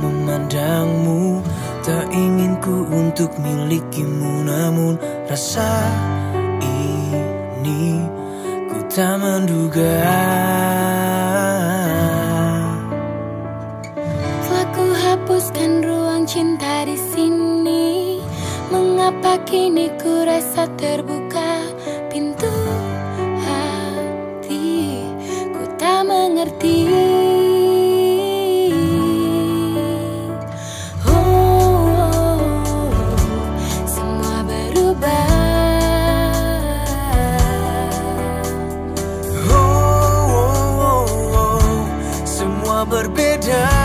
memandangmu. Tak ingin ku untuk milikimu Namun rasa ini ku tak menduga. Telah ku hapuskan ruang cinta di sini. Mengapa kini ku rasa terbuka berbeda.